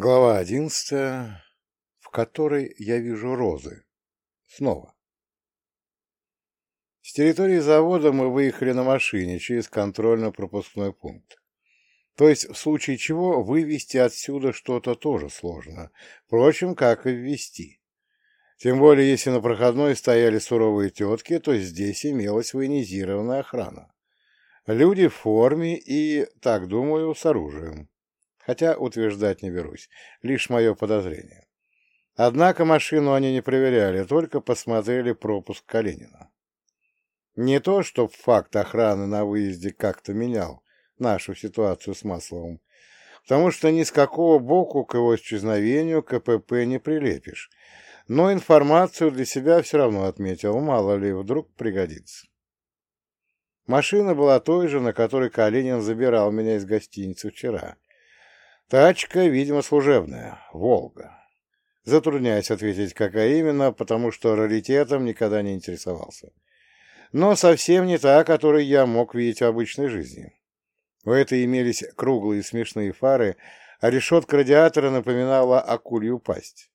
Глава одиннадцатая, в которой я вижу розы. Снова. С территории завода мы выехали на машине через контрольно-пропускной пункт. То есть, в случае чего, вывести отсюда что-то тоже сложно. Впрочем, как и ввести. Тем более, если на проходной стояли суровые тетки, то здесь имелась военизированная охрана. Люди в форме и, так думаю, с оружием хотя утверждать не берусь, лишь мое подозрение. Однако машину они не проверяли, только посмотрели пропуск Калинина. Не то, что факт охраны на выезде как-то менял нашу ситуацию с Масловым, потому что ни с какого боку к его исчезновению КПП не прилепишь, но информацию для себя все равно отметил, мало ли, вдруг пригодится. Машина была той же, на которой Калинин забирал меня из гостиницы вчера, Тачка, видимо, служебная. Волга. Затрудняюсь ответить, какая именно, потому что раритетом никогда не интересовался. Но совсем не та, которую я мог видеть в обычной жизни. У этой имелись круглые смешные фары, а решетка радиатора напоминала акулью пасть.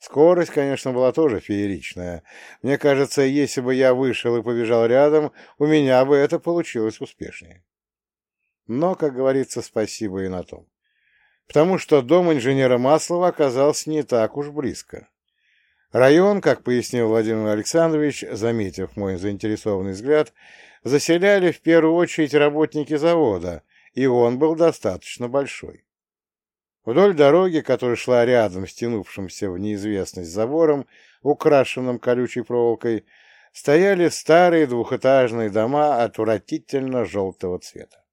Скорость, конечно, была тоже фееричная. Мне кажется, если бы я вышел и побежал рядом, у меня бы это получилось успешнее. Но, как говорится, спасибо и на том потому что дом инженера Маслова оказался не так уж близко. Район, как пояснил Владимир Александрович, заметив мой заинтересованный взгляд, заселяли в первую очередь работники завода, и он был достаточно большой. Вдоль дороги, которая шла рядом с тянувшимся в неизвестность забором, украшенным колючей проволокой, стояли старые двухэтажные дома отвратительно желтого цвета.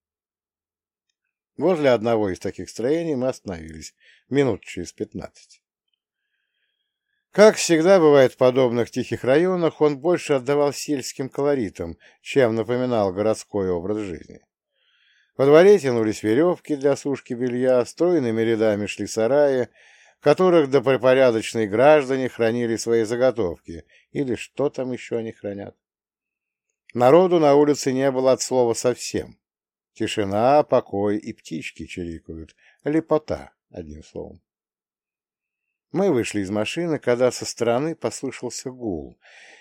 Возле одного из таких строений мы остановились минут через пятнадцать. Как всегда бывает в подобных тихих районах, он больше отдавал сельским колоритам, чем напоминал городской образ жизни. Во дворе тянулись веревки для сушки белья, стройными рядами шли сараи, в которых добропорядочные граждане хранили свои заготовки, или что там еще они хранят. Народу на улице не было от слова совсем. Тишина, покой и птички чирикают. Лепота, одним словом. Мы вышли из машины, когда со стороны послышался гул,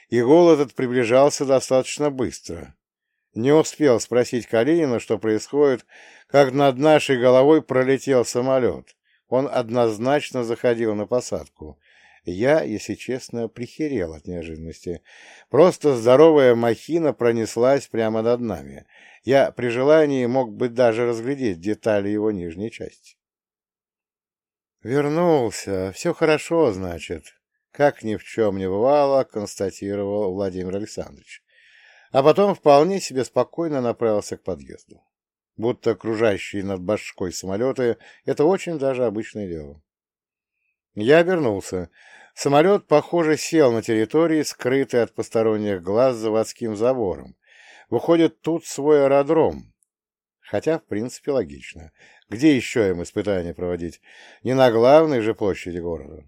и гул этот приближался достаточно быстро. Не успел спросить Калинина, что происходит, как над нашей головой пролетел самолет. Он однозначно заходил на посадку. Я, если честно, прихерел от неожиданности. Просто здоровая махина пронеслась прямо над нами. Я при желании мог бы даже разглядеть детали его нижней части. «Вернулся. Все хорошо, значит», — как ни в чем не бывало, констатировал Владимир Александрович. А потом вполне себе спокойно направился к подъезду. Будто окружающие над башкой самолеты — это очень даже обычное дело. Я обернулся. Самолет, похоже, сел на территории, скрытой от посторонних глаз заводским забором. Выходит, тут свой аэродром. Хотя, в принципе, логично. Где еще им испытания проводить? Не на главной же площади города.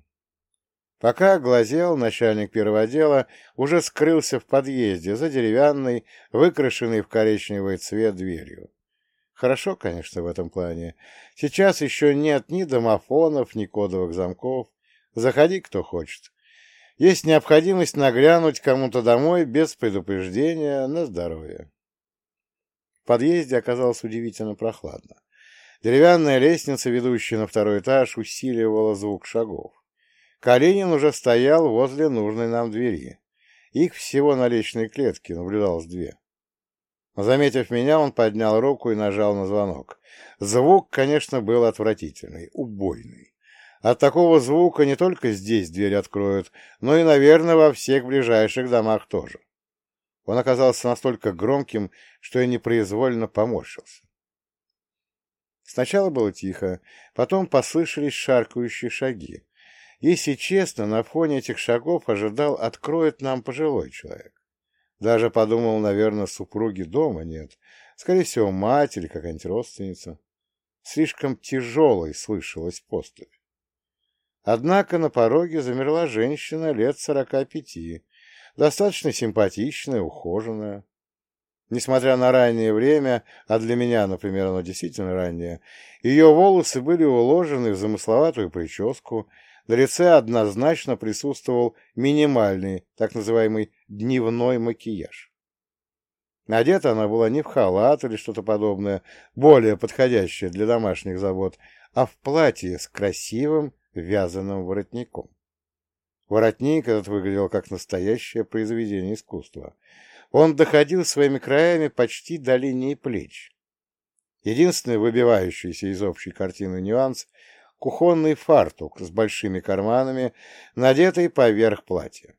Пока глазел, начальник первого отдела уже скрылся в подъезде за деревянной, выкрашенной в коричневый цвет дверью. Хорошо, конечно, в этом плане. Сейчас еще нет ни домофонов, ни кодовых замков. Заходи, кто хочет. Есть необходимость наглянуть кому-то домой без предупреждения на здоровье. В подъезде оказалось удивительно прохладно. Деревянная лестница, ведущая на второй этаж, усиливала звук шагов. Калинин уже стоял возле нужной нам двери. Их всего на личной клетке наблюдалось две. Заметив меня, он поднял руку и нажал на звонок. Звук, конечно, был отвратительный, убойный. От такого звука не только здесь дверь откроют, но и, наверное, во всех ближайших домах тоже. Он оказался настолько громким, что я непроизвольно поморщился. Сначала было тихо, потом послышались шаркающие шаги. Если честно, на фоне этих шагов ожидал, откроет нам пожилой человек. Даже подумал, наверное, супруги дома нет. Скорее всего, мать или какая-нибудь родственница. Слишком тяжелой слышалась поступь. Однако на пороге замерла женщина лет сорока пяти, достаточно симпатичная, ухоженная. Несмотря на раннее время, а для меня, например, оно действительно раннее, ее волосы были уложены в замысловатую прическу, на лице однозначно присутствовал минимальный, так называемый дневной макияж. Одета она была не в халат или что-то подобное, более подходящее для домашних забот, а в платье с красивым вязаным воротником. Воротник этот выглядел как настоящее произведение искусства. Он доходил своими краями почти до линии плеч. Единственный выбивающийся из общей картины нюанс — кухонный фартук с большими карманами, надетый поверх платья.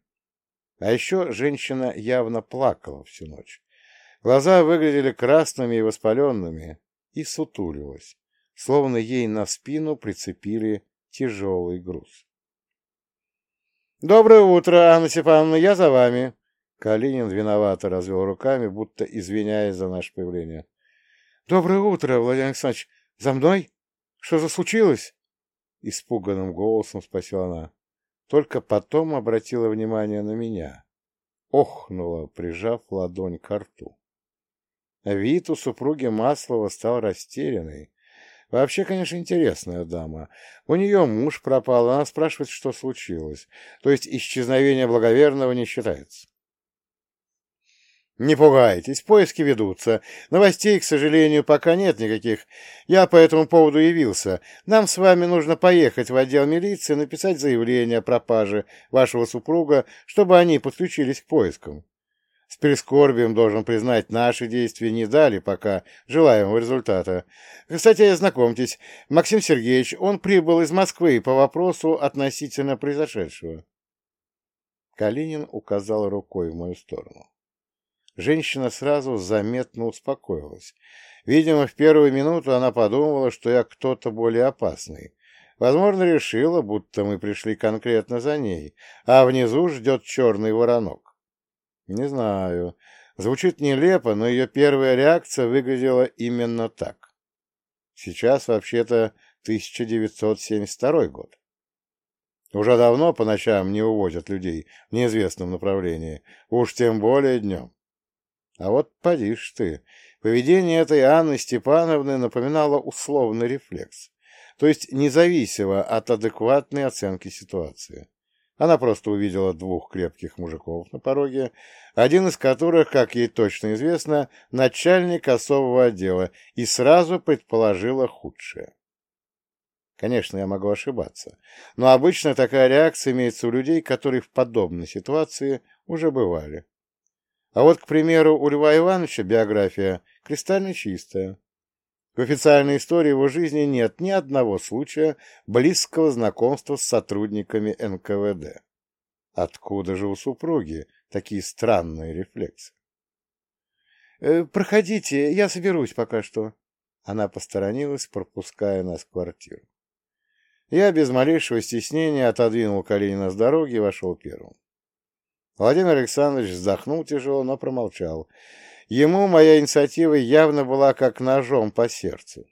А еще женщина явно плакала всю ночь. Глаза выглядели красными и воспаленными, и сутулилась, словно ей на спину прицепили тяжелый груз. «Доброе утро, Анна Степановна, я за вами!» Калинин виновато развел руками, будто извиняясь за наше появление. «Доброе утро, Владимир Александрович! За мной? Что за случилось?» Испуганным голосом спросила она. Только потом обратила внимание на меня. Охнула, прижав ладонь к рту. Вид у супруги Маслова стал растерянный, Вообще, конечно, интересная дама. У нее муж пропал, она спрашивает, что случилось. То есть исчезновение благоверного не считается. Не пугайтесь, поиски ведутся. Новостей, к сожалению, пока нет никаких. Я по этому поводу явился. Нам с вами нужно поехать в отдел милиции, написать заявление о пропаже вашего супруга, чтобы они подключились к поискам. С прискорбием должен признать, наши действия не дали пока желаемого результата. Кстати, знакомьтесь, Максим Сергеевич, он прибыл из Москвы по вопросу относительно произошедшего. Калинин указал рукой в мою сторону. Женщина сразу заметно успокоилась. Видимо, в первую минуту она подумала, что я кто-то более опасный. Возможно, решила, будто мы пришли конкретно за ней, а внизу ждет черный воронок. Не знаю. Звучит нелепо, но ее первая реакция выглядела именно так. Сейчас вообще-то 1972 год. Уже давно по ночам не увозят людей в неизвестном направлении, уж тем более днем. А вот поди ж ты, поведение этой Анны Степановны напоминало условный рефлекс, то есть независимо от адекватной оценки ситуации. Она просто увидела двух крепких мужиков на пороге, один из которых, как ей точно известно, начальник особого отдела, и сразу предположила худшее. Конечно, я могу ошибаться, но обычно такая реакция имеется у людей, которые в подобной ситуации уже бывали. А вот, к примеру, у Льва Ивановича биография кристально чистая. В официальной истории его жизни нет ни одного случая близкого знакомства с сотрудниками НКВД. Откуда же у супруги такие странные рефлексы? «Э, «Проходите, я соберусь пока что». Она посторонилась, пропуская нас в квартиру. Я без малейшего стеснения отодвинул Калинина с дороги и вошел первым. Владимир Александрович вздохнул тяжело, но промолчал. Ему моя инициатива явно была как ножом по сердцу.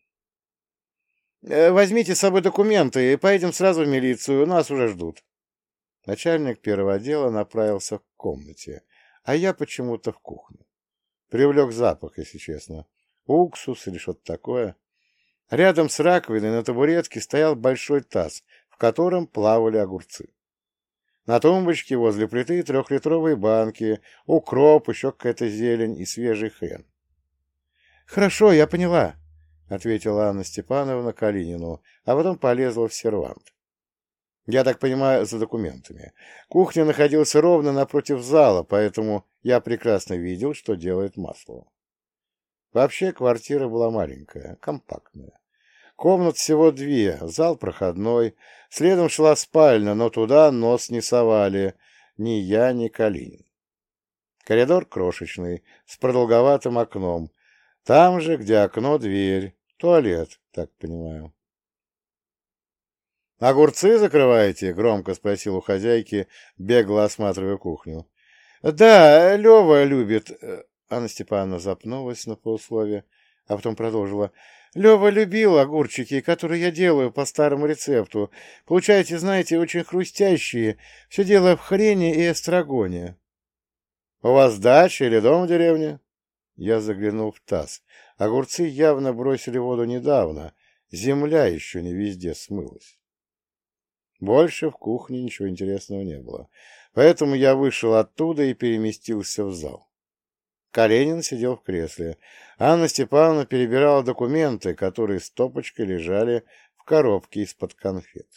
«Э, «Возьмите с собой документы и поедем сразу в милицию, нас уже ждут». Начальник первого отдела направился к комнате, а я почему-то в кухню. Привлек запах, если честно. Уксус или что-то такое. Рядом с раковиной на табуретке стоял большой таз, в котором плавали огурцы. На тумбочке возле плиты трехлитровые банки, укроп, еще какая-то зелень и свежий хрен. — Хорошо, я поняла, — ответила Анна Степановна Калинину, а потом полезла в сервант. Я так понимаю, за документами. Кухня находилась ровно напротив зала, поэтому я прекрасно видел, что делает Маслова. Вообще квартира была маленькая, компактная. Комнат всего две, зал проходной, следом шла спальня, но туда нос не совали ни я, ни Калинин. Коридор крошечный, с продолговатым окном. Там же, где окно, дверь, туалет, так понимаю. «Огурцы закрываете?» — громко спросил у хозяйки, бегло осматривая кухню. «Да, Лева любит...» — Анна Степановна запнулась на полусловие, а потом продолжила. Лева любил огурчики, которые я делаю по старому рецепту. Получаете, знаете, очень хрустящие. Все дело в хрене и эстрагоне. — У вас дача или дом в деревне? Я заглянул в таз. Огурцы явно бросили воду недавно. Земля еще не везде смылась. Больше в кухне ничего интересного не было. Поэтому я вышел оттуда и переместился в зал. Калинин сидел в кресле. Анна Степановна перебирала документы, которые стопочкой лежали в коробке из-под конфет.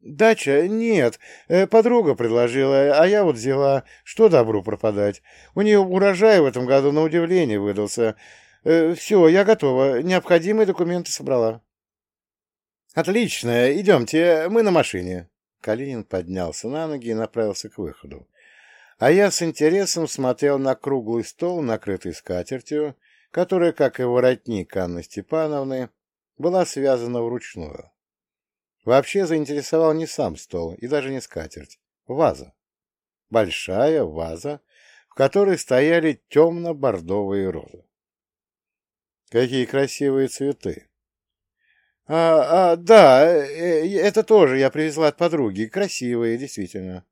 «Дача? Нет. Э, подруга предложила, а я вот взяла. Что добру пропадать? У нее урожай в этом году на удивление выдался. Э, все, я готова. Необходимые документы собрала». «Отлично. Идемте. Мы на машине». Калинин поднялся на ноги и направился к выходу. А я с интересом смотрел на круглый стол, накрытый скатертью, которая, как и воротник Анны Степановны, была связана вручную. Вообще заинтересовал не сам стол и даже не скатерть, ваза. Большая ваза, в которой стояли темно-бордовые розы. Какие красивые цветы! А, а, да, э, э, это тоже я привезла от подруги. Красивые, действительно.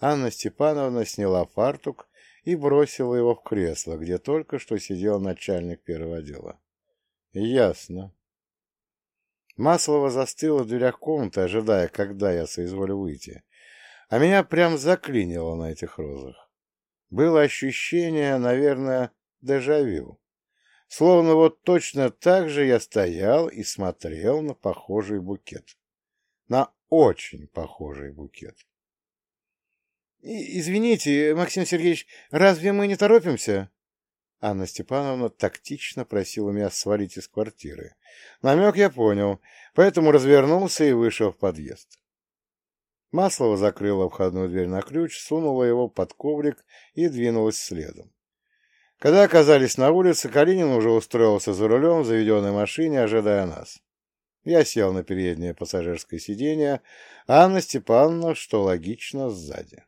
Анна Степановна сняла фартук и бросила его в кресло, где только что сидел начальник первого отдела. Ясно. Маслова застыла в дверях комнаты, ожидая, когда я соизволю выйти. А меня прям заклинило на этих розах. Было ощущение, наверное, дежавю. Словно вот точно так же я стоял и смотрел на похожий букет. На очень похожий букет. «Извините, Максим Сергеевич, разве мы не торопимся?» Анна Степановна тактично просила меня свалить из квартиры. Намек я понял, поэтому развернулся и вышел в подъезд. Маслова закрыла входную дверь на ключ, сунула его под коврик и двинулась следом. Когда оказались на улице, Калинин уже устроился за рулем в заведенной машине, ожидая нас. Я сел на переднее пассажирское сиденье, а Анна Степановна, что логично, сзади. —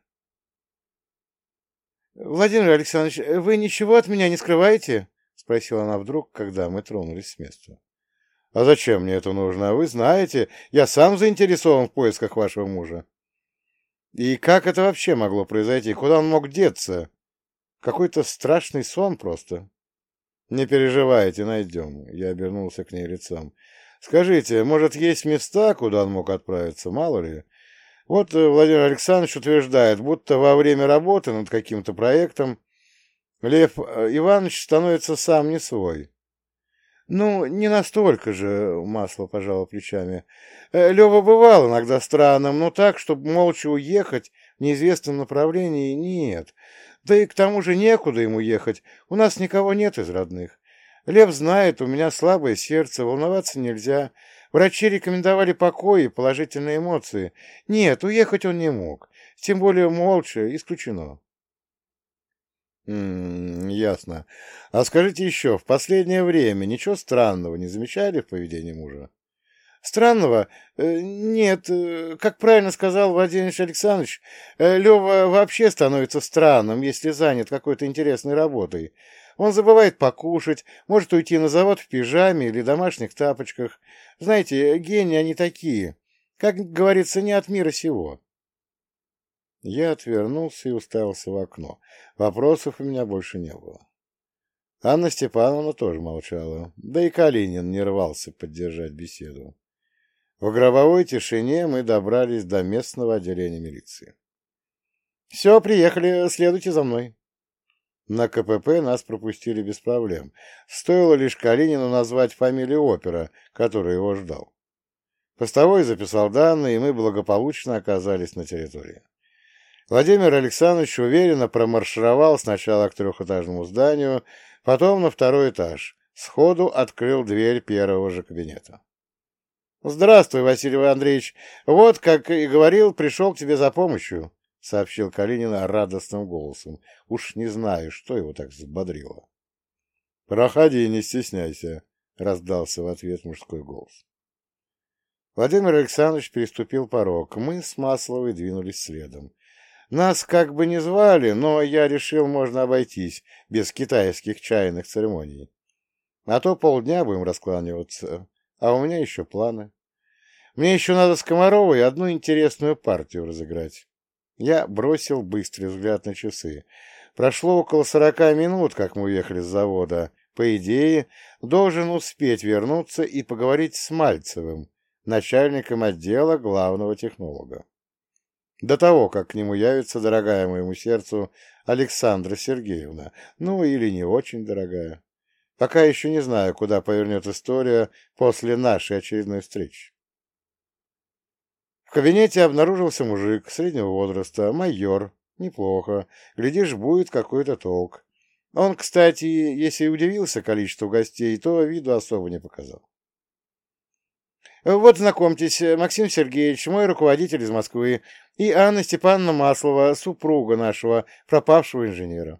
Владимир Александрович, вы ничего от меня не скрываете? — спросила она вдруг, когда мы тронулись с места. — А зачем мне это нужно? Вы знаете, я сам заинтересован в поисках вашего мужа. И как это вообще могло произойти? Куда он мог деться? Какой-то страшный сон просто. Не переживайте, найдем. Я обернулся к ней лицом. Скажите, может, есть места, куда он мог отправиться, мало ли? Вот э, Владимир Александрович утверждает, будто во время работы над каким-то проектом Лев э, Иванович становится сам не свой. Ну, не настолько же, масло пожало плечами. Э, Лева бывал иногда странным, но так, чтобы молча уехать в неизвестном направлении, нет. Да и к тому же некуда ему ехать, у нас никого нет из родных. Лев знает, у меня слабое сердце, волноваться нельзя. Врачи рекомендовали покой и положительные эмоции. Нет, уехать он не мог. Тем более молча, исключено. М -м, ясно. А скажите еще, в последнее время ничего странного не замечали в поведении мужа? Странного? Э, нет, э, как правильно сказал Владимир Александрович, э, Лева вообще становится странным, если занят какой-то интересной работой. Он забывает покушать, может уйти на завод в пижаме или домашних тапочках. Знаете, гении они такие. Как говорится, не от мира сего. Я отвернулся и уставился в окно. Вопросов у меня больше не было. Анна Степановна тоже молчала, да и Калинин не рвался поддержать беседу. В гробовой тишине мы добрались до местного отделения милиции. «Все, приехали, следуйте за мной». На КПП нас пропустили без проблем. Стоило лишь Калинину назвать фамилию опера, который его ждал. Постовой записал данные, и мы благополучно оказались на территории. Владимир Александрович уверенно промаршировал сначала к трехэтажному зданию, потом на второй этаж. Сходу открыл дверь первого же кабинета. «Здравствуй, Василий Андреевич. Вот, как и говорил, пришел к тебе за помощью». — сообщил Калинин радостным голосом. Уж не знаю, что его так взбодрило. — Проходи, не стесняйся, — раздался в ответ мужской голос. Владимир Александрович переступил порог. Мы с Масловой двинулись следом. Нас как бы не звали, но я решил, можно обойтись без китайских чайных церемоний. А то полдня будем раскланиваться, а у меня еще планы. Мне еще надо с Комаровой одну интересную партию разыграть. Я бросил быстрый взгляд на часы. Прошло около сорока минут, как мы уехали с завода. По идее, должен успеть вернуться и поговорить с Мальцевым, начальником отдела главного технолога. До того, как к нему явится дорогая моему сердцу Александра Сергеевна, ну или не очень дорогая. Пока еще не знаю, куда повернет история после нашей очередной встречи. В кабинете обнаружился мужик среднего возраста, майор, неплохо, глядишь, будет какой-то толк. Он, кстати, если и удивился количеству гостей, то виду особо не показал. Вот, знакомьтесь, Максим Сергеевич, мой руководитель из Москвы, и Анна Степановна Маслова, супруга нашего пропавшего инженера.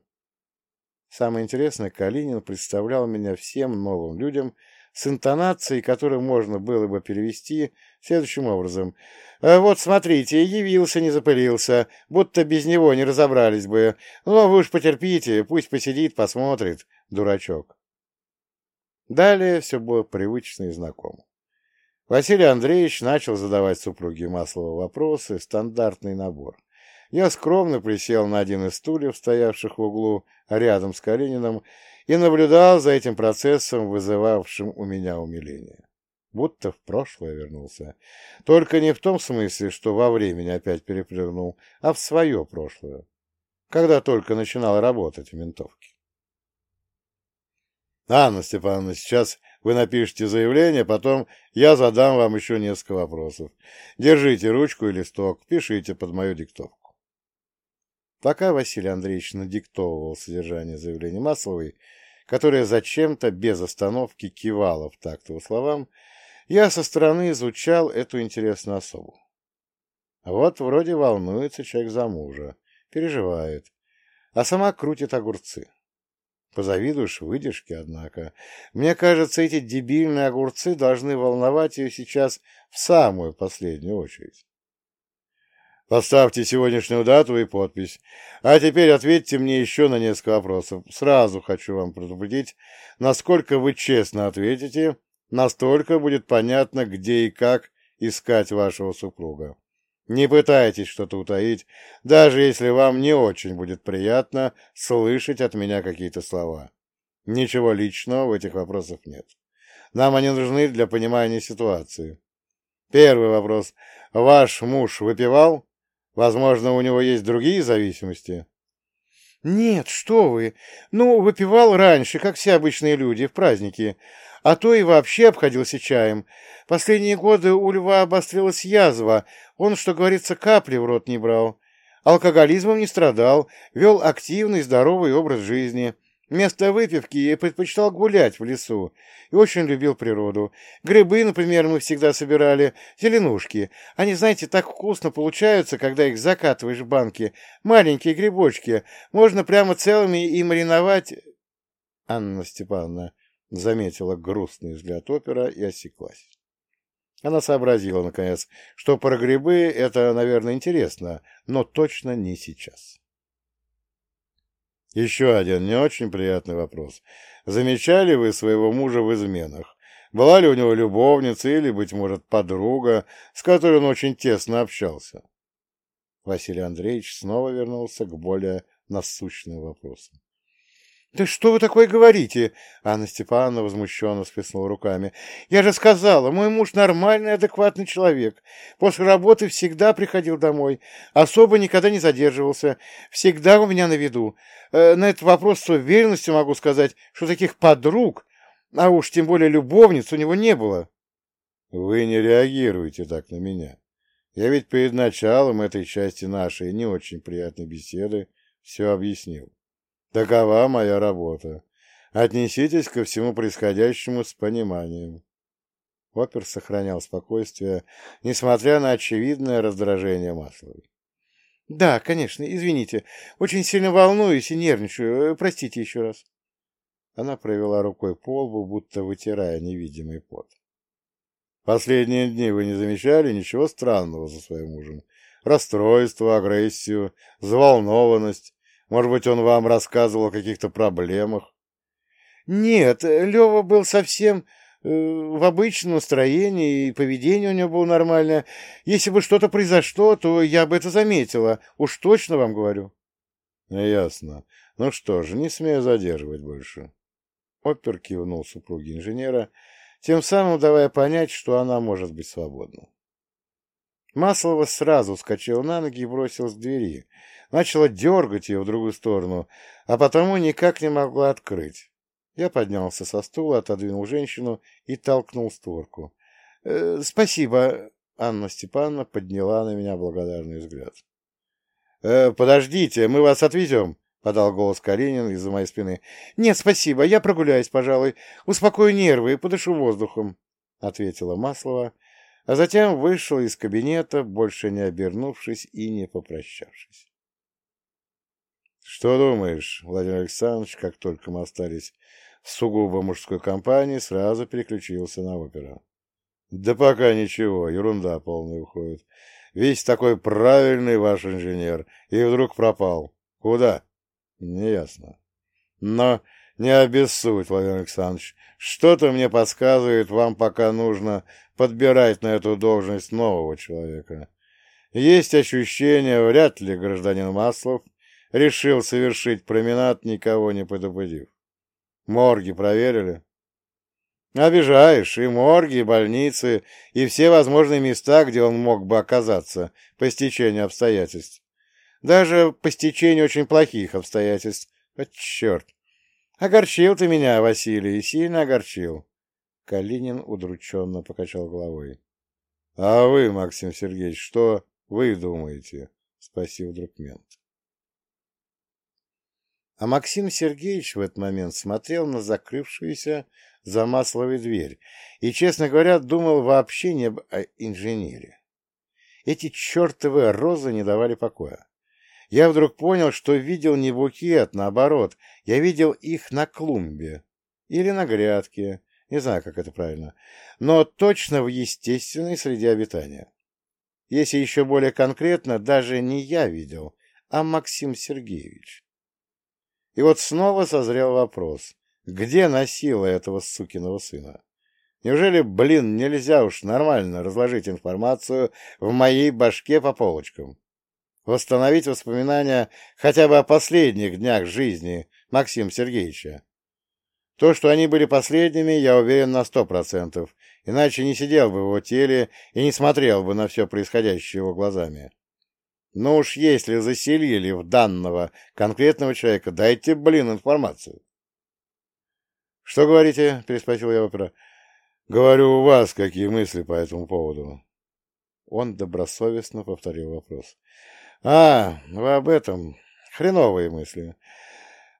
Самое интересное, Калинин представлял меня всем новым людям с интонацией, которую можно было бы перевести следующим образом. «Э, «Вот, смотрите, явился, не запылился, будто без него не разобрались бы. Ну, вы уж потерпите, пусть посидит, посмотрит, дурачок». Далее все было привычно и знакомо. Василий Андреевич начал задавать супруге Маслова вопросы, стандартный набор. Я скромно присел на один из стульев, стоявших в углу рядом с Калининым, и наблюдал за этим процессом, вызывавшим у меня умиление. Будто в прошлое вернулся. Только не в том смысле, что во времени опять перепрыгнул, а в свое прошлое, когда только начинал работать в ментовке. Анна Степановна, сейчас вы напишите заявление, потом я задам вам еще несколько вопросов. Держите ручку и листок, пишите под мою диктовку. Пока Василий Андреевич надиктовывал содержание заявления Масловой, которая зачем-то без остановки кивала в такт его словам, я со стороны изучал эту интересную особу. Вот вроде волнуется человек за мужа, переживает, а сама крутит огурцы. Позавидуешь выдержке, однако. Мне кажется, эти дебильные огурцы должны волновать ее сейчас в самую последнюю очередь. Поставьте сегодняшнюю дату и подпись. А теперь ответьте мне еще на несколько вопросов. Сразу хочу вам предупредить, насколько вы честно ответите, настолько будет понятно, где и как искать вашего супруга. Не пытайтесь что-то утаить, даже если вам не очень будет приятно слышать от меня какие-то слова. Ничего личного в этих вопросах нет. Нам они нужны для понимания ситуации. Первый вопрос. Ваш муж выпивал? Возможно, у него есть другие зависимости? Нет, что вы. Ну, выпивал раньше, как все обычные люди, в праздники а то и вообще обходился чаем. Последние годы у льва обострилась язва, он, что говорится, капли в рот не брал. Алкоголизмом не страдал, вел активный, здоровый образ жизни. Вместо выпивки предпочитал гулять в лесу и очень любил природу. Грибы, например, мы всегда собирали, зеленушки. Они, знаете, так вкусно получаются, когда их закатываешь в банки. Маленькие грибочки. Можно прямо целыми и мариновать... Анна Степановна, Заметила грустный взгляд опера и осеклась. Она сообразила, наконец, что про грибы это, наверное, интересно, но точно не сейчас. Еще один не очень приятный вопрос. Замечали вы своего мужа в изменах? Была ли у него любовница или, быть может, подруга, с которой он очень тесно общался? Василий Андреевич снова вернулся к более насущным вопросам. «Да что вы такое говорите?» Анна Степановна возмущенно всплеснула руками. «Я же сказала, мой муж нормальный, адекватный человек. После работы всегда приходил домой. Особо никогда не задерживался. Всегда у меня на виду. Э, на этот вопрос с уверенностью могу сказать, что таких подруг, а уж тем более любовниц, у него не было». «Вы не реагируете так на меня. Я ведь перед началом этой части нашей не очень приятной беседы все объяснил». Такова моя работа. Отнеситесь ко всему происходящему с пониманием. Опер сохранял спокойствие, несмотря на очевидное раздражение Масловой. — Да, конечно, извините. Очень сильно волнуюсь и нервничаю. Простите еще раз. Она провела рукой по лбу, будто вытирая невидимый пот. — Последние дни вы не замечали ничего странного за своим мужем? Расстройство, агрессию, взволнованность может быть, он вам рассказывал о каких-то проблемах? Нет, Лева был совсем э, в обычном настроении, и поведение у него было нормальное. Если бы что-то произошло, то я бы это заметила, уж точно вам говорю. Ясно. Ну что ж, не смею задерживать больше. Опер кивнул супруге инженера, тем самым давая понять, что она может быть свободна. Маслова сразу вскочила на ноги и бросилась к двери. Начала дергать ее в другую сторону, а потому никак не могла открыть. Я поднялся со стула, отодвинул женщину и толкнул створку. «Э, «Спасибо», — Анна Степановна подняла на меня благодарный взгляд. «Э, «Подождите, мы вас отвезем», — подал голос Калинин из-за моей спины. «Нет, спасибо, я прогуляюсь, пожалуй. Успокою нервы и подышу воздухом», — ответила Маслова, а затем вышел из кабинета, больше не обернувшись и не попрощавшись. «Что думаешь, Владимир Александрович, как только мы остались в сугубо мужской компании, сразу переключился на оперу?» «Да пока ничего, ерунда полная уходит. Весь такой правильный ваш инженер, и вдруг пропал. Куда?» Неясно. Но не обессудь, Владимир Александрович. Что-то мне подсказывает, вам пока нужно подбирать на эту должность нового человека. Есть ощущение, вряд ли гражданин Маслов решил совершить променад, никого не предупредив. Морги проверили? Обижаешь и морги, и больницы, и все возможные места, где он мог бы оказаться по стечению обстоятельств. Даже по стечению очень плохих обстоятельств. А черт! Огорчил ты меня, Василий, сильно огорчил. Калинин удрученно покачал головой. — А вы, Максим Сергеевич, что вы думаете? — спросил вдруг мент. А Максим Сергеевич в этот момент смотрел на закрывшуюся за масловой дверь и, честно говоря, думал вообще не об инженере. Эти чертовы розы не давали покоя я вдруг понял, что видел не букет, наоборот, я видел их на клумбе или на грядке, не знаю, как это правильно, но точно в естественной среде обитания. Если еще более конкретно, даже не я видел, а Максим Сергеевич. И вот снова созрел вопрос, где носила этого сукиного сына? Неужели, блин, нельзя уж нормально разложить информацию в моей башке по полочкам? Восстановить воспоминания хотя бы о последних днях жизни Максима Сергеевича. То, что они были последними, я уверен на сто процентов, иначе не сидел бы в его теле и не смотрел бы на все происходящее его глазами. Но уж если заселили в данного конкретного человека, дайте, блин, информацию. — Что говорите? — переспросил я опера. — Говорю, у вас какие мысли по этому поводу? Он добросовестно повторил вопрос. А, вы об этом. Хреновые мысли.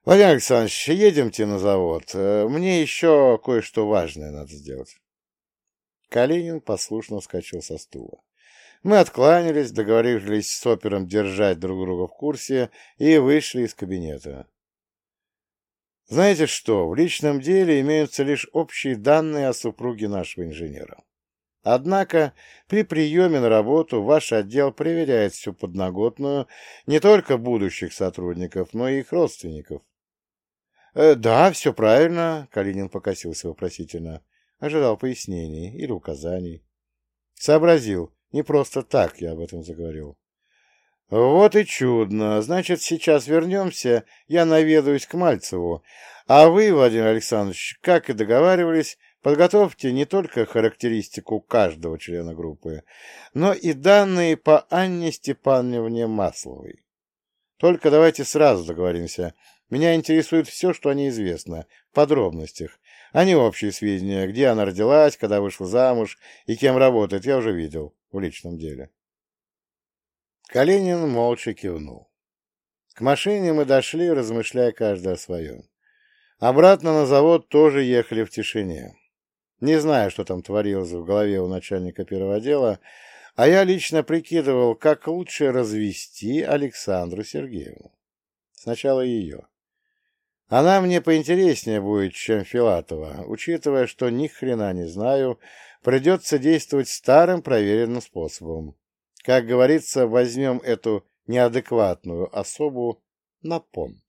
Владимир Александрович, едемте на завод. Э, мне еще кое-что важное надо сделать. Калинин послушно вскочил со стула. Мы откланялись, договорились с опером держать друг друга в курсе и вышли из кабинета. Знаете что, в личном деле имеются лишь общие данные о супруге нашего инженера. Однако при приеме на работу ваш отдел проверяет всю подноготную не только будущих сотрудников, но и их родственников. «Э, «Да, все правильно», — Калинин покосился вопросительно. Ожидал пояснений или указаний. Сообразил, не просто так я об этом заговорил. «Вот и чудно. Значит, сейчас вернемся, я наведаюсь к Мальцеву. А вы, Владимир Александрович, как и договаривались, Подготовьте не только характеристику каждого члена группы, но и данные по Анне Степановне Масловой. Только давайте сразу договоримся. Меня интересует все, что о ней известно, в подробностях, а не общие сведения, где она родилась, когда вышла замуж и кем работает, я уже видел в личном деле. Калинин молча кивнул. К машине мы дошли, размышляя каждый о своем. Обратно на завод тоже ехали в тишине. Не знаю, что там творилось в голове у начальника первого отдела, а я лично прикидывал, как лучше развести Александру Сергеевну. Сначала ее. Она мне поинтереснее будет, чем Филатова, учитывая, что ни хрена не знаю, придется действовать старым проверенным способом. Как говорится, возьмем эту неадекватную особу на понт.